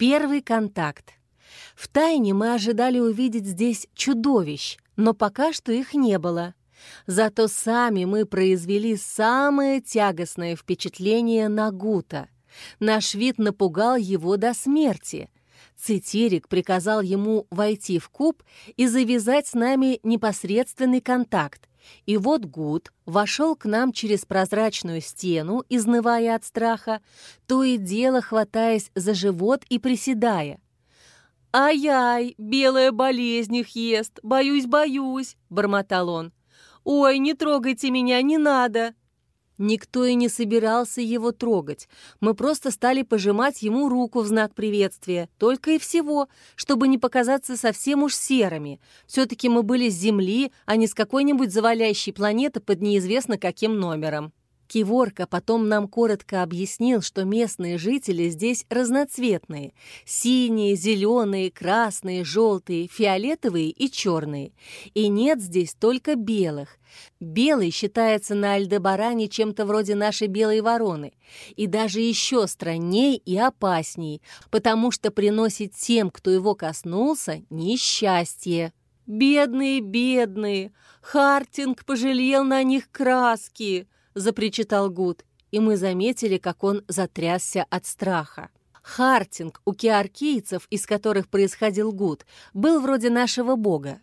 Первый контакт. Втайне мы ожидали увидеть здесь чудовищ, но пока что их не было. Зато сами мы произвели самое тягостное впечатление на Гута. Наш вид напугал его до смерти. Цитирик приказал ему войти в куб и завязать с нами непосредственный контакт. И вот Гуд вошел к нам через прозрачную стену, изнывая от страха, то и дело хватаясь за живот и приседая. «Ай-ай, белая болезнь их ест, боюсь, боюсь», — бормотал он. «Ой, не трогайте меня, не надо!» Никто и не собирался его трогать. Мы просто стали пожимать ему руку в знак приветствия. Только и всего, чтобы не показаться совсем уж серыми. Все-таки мы были с Земли, а не с какой-нибудь завалящей планеты под неизвестно каким номером. Киворка потом нам коротко объяснил, что местные жители здесь разноцветные. Синие, зеленые, красные, желтые, фиолетовые и черные. И нет здесь только белых. Белый считается на Альдебаране чем-то вроде нашей белой вороны. И даже еще странней и опасней, потому что приносит тем, кто его коснулся, несчастье. «Бедные, бедные! Хартинг пожалел на них краски!» — запричитал Гуд, и мы заметили, как он затрясся от страха. Хартинг у киаркийцев, из которых происходил Гуд, был вроде нашего бога.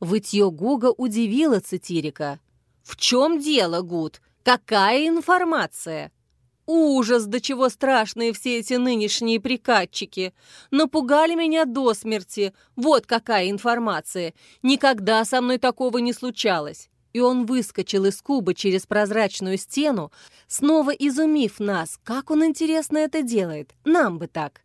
Вытье Гуда удивило Цитирика. «В чем дело, Гуд? Какая информация?» Ужас, до чего страшные все эти нынешние прикатчики. Напугали меня до смерти. Вот какая информация. Никогда со мной такого не случалось и он выскочил из куба через прозрачную стену, снова изумив нас, как он интересно это делает, нам бы так.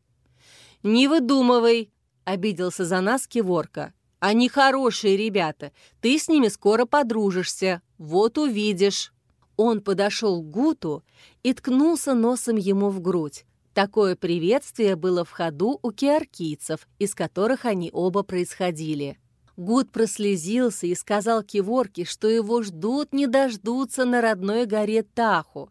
«Не выдумывай!» — обиделся за нас Киворка. «Они хорошие ребята, ты с ними скоро подружишься, вот увидишь». Он подошел к Гуту и ткнулся носом ему в грудь. Такое приветствие было в ходу у киаркийцев, из которых они оба происходили. Гуд прослезился и сказал Киворке, что его ждут не дождутся на родной горе Таху.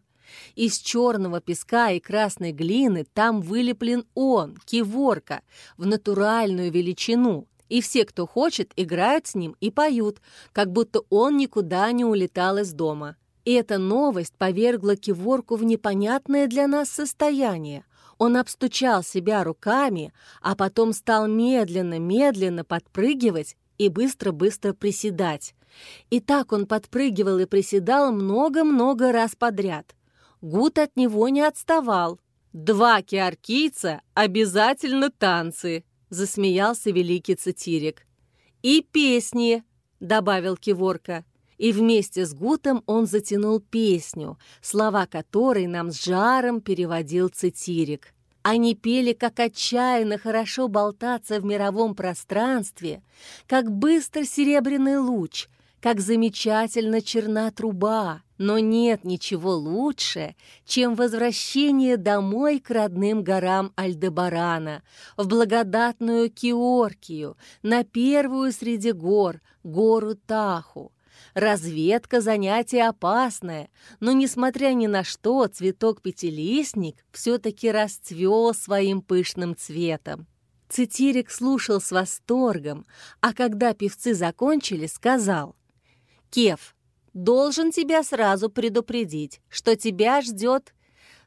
Из черного песка и красной глины там вылеплен он, Киворка, в натуральную величину, и все, кто хочет, играют с ним и поют, как будто он никуда не улетал из дома. И эта новость повергла Киворку в непонятное для нас состояние. Он обстучал себя руками, а потом стал медленно-медленно подпрыгивать и быстро-быстро приседать. И так он подпрыгивал и приседал много-много раз подряд. Гуд от него не отставал. «Два киаркийца — обязательно танцы!» — засмеялся великий цитирик. «И песни!» — добавил Киворка. И вместе с Гутом он затянул песню, слова которой нам с жаром переводил цитирик. Они пели, как отчаянно хорошо болтаться в мировом пространстве, как быстро серебряный луч, как замечательно черна труба. Но нет ничего лучше, чем возвращение домой к родным горам Альдебарана, в благодатную Киоркию, на первую среди гор, гору Таху. Разведка – занятие опасное, но, несмотря ни на что, цветок-пятилистник все-таки расцвел своим пышным цветом. Цитирик слушал с восторгом, а когда певцы закончили, сказал, «Кев, должен тебя сразу предупредить, что тебя ждет...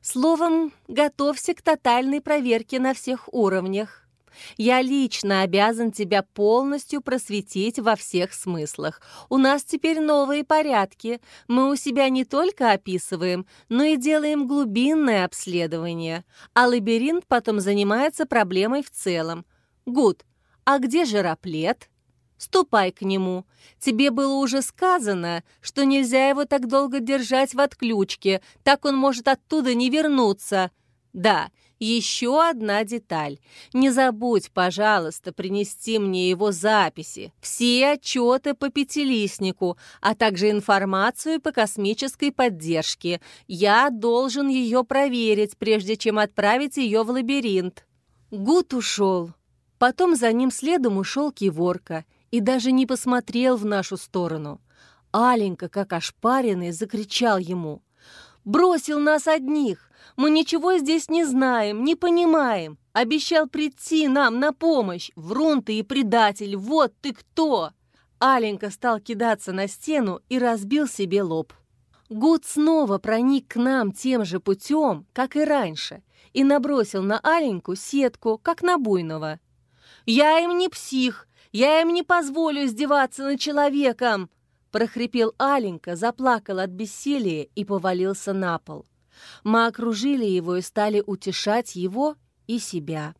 Словом, готовься к тотальной проверке на всех уровнях. Я лично обязан тебя полностью просветить во всех смыслах. У нас теперь новые порядки. Мы у себя не только описываем, но и делаем глубинное обследование. А лабиринт потом занимается проблемой в целом. Гуд, а где же Раплет? Ступай к нему. Тебе было уже сказано, что нельзя его так долго держать в отключке, так он может оттуда не вернуться. Да, еще одна деталь. Не забудь, пожалуйста, принести мне его записи, все отчеты по пятилистнику, а также информацию по космической поддержке. Я должен ее проверить, прежде чем отправить ее в лабиринт. Гуд ушел. Потом за ним следом ушел Киворка и даже не посмотрел в нашу сторону. Аленька, как ошпаренный, закричал ему. «Бросил нас одних! Мы ничего здесь не знаем, не понимаем. Обещал прийти нам на помощь. Врун ты и предатель, вот ты кто!» Аленька стал кидаться на стену и разбил себе лоб. Гуд снова проник к нам тем же путем, как и раньше, и набросил на Аленьку сетку, как на буйного. «Я им не псих, я им не позволю издеваться над человеком!» прохрипел Аленька, заплакал от бессилия и повалился на пол. Мы окружили его и стали утешать его и себя.